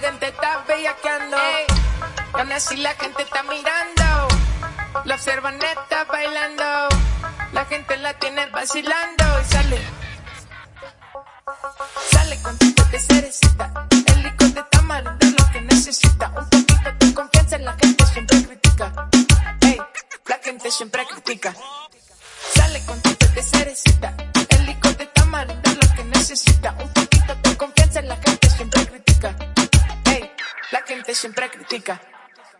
la gente está bellaqueando. Aún así la gente está mirando. La observan neta bailando. La gente la tiene vacilando y sale. Sale con tu de cerecita. El licor de tamarindo es lo que necesita. Un poquito de confianza, la gente siempre critica. Ey, la gente siempre critica. Sale con tu de cerecita. La gente siempre critica.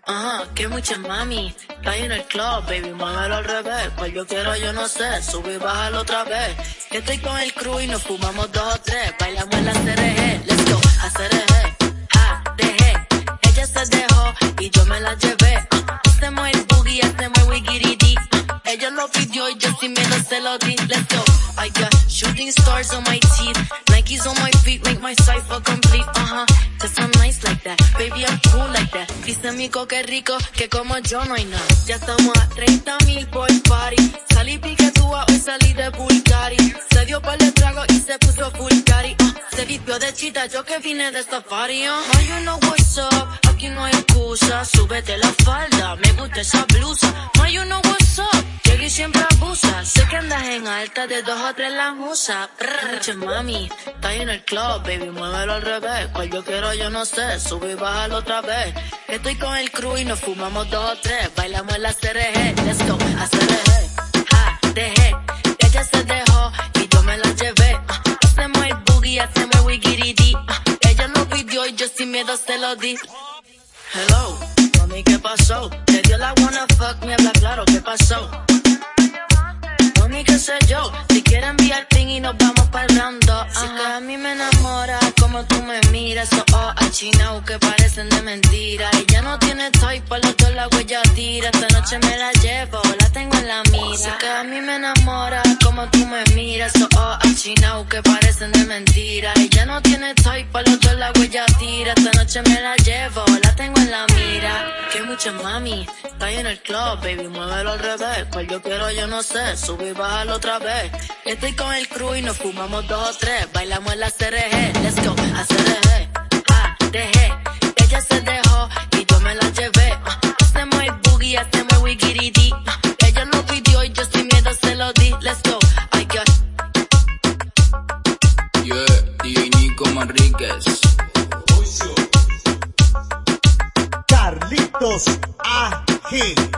Ajá, que mucha mami. Está en el club, baby, muévelo al revés. Pues yo quiero, yo no sé, subir y bájalo otra vez. Que estoy con el crew y nos fumamos dos o tres. Bailamos en la CRG, let's go, a CRG. Ja, dejé, ella se dejó y yo me la llevé. Hacemos el boogie, hacemos el wigiridi. Ella lo pidió y yo sin miedo se lo di, let's go. I got shooting stars on my teeth. Nikes on my feet make my cipher complete, mi que rico, que como yo no hay nada. Ya estamos a 30 mil por party. Salí piquetúa, hoy salí de Bulgari. Se dio para el trago y se puso full cari. Uh, se vistió de chita, yo que vine de safari. Uh. Oh, you know what's up, aquí no hay excusa. Súbete la falda, me gusta esa blusa. Oh, you know siempre abusa. Sé que andas en alta de dos o tres las musas. mami, está en el club, baby, muévelo al revés. Cual yo quiero, yo no sé, sube y bájalo otra vez. Estoy con el crew y nos fumamos dos o tres. Bailamos en la CRG, let's go, a CRG. Ja, dejé, ella se dejó y yo me la llevé. hacemos el boogie, hacemos el wigiridi. ella lo pidió y yo sin miedo se lo di. Hello, mami, ¿qué pasó? Te dio la wanna fuck, me habla claro, ¿qué pasó? Yo, si quieres enviar ping y nos vamos parrando. Ajá, a mí me enamora como tú me miras, oh, oh, achinao que parecen de mentira. Ya no tiene toy, por los dos la huella tira. Esta noche me la llevo, la tengo en la mira. que a mí me enamora como tú me miras, oh, oh, achinao que parecen de mentira. Ya no tiene toy, por los dos la huella tira. Esta noche me la llevo, la tengo en la mira. Hay muchas mami, cae en el club, baby, muévelo al revés. Cual yo quiero, yo no sé, sube y bájalo otra vez. Estoy con el crew y nos fumamos dos o tres. Bailamos la CRG, let's go, a CRG, a Ella se dejó y yo me la llevé. Hacemos el boogie, hacemos el wigiridi. Uh, ella lo pidió y yo sin miedo se lo di, let's go. I got... Yeah, DJ Nico Manríquez. Carlitos AG.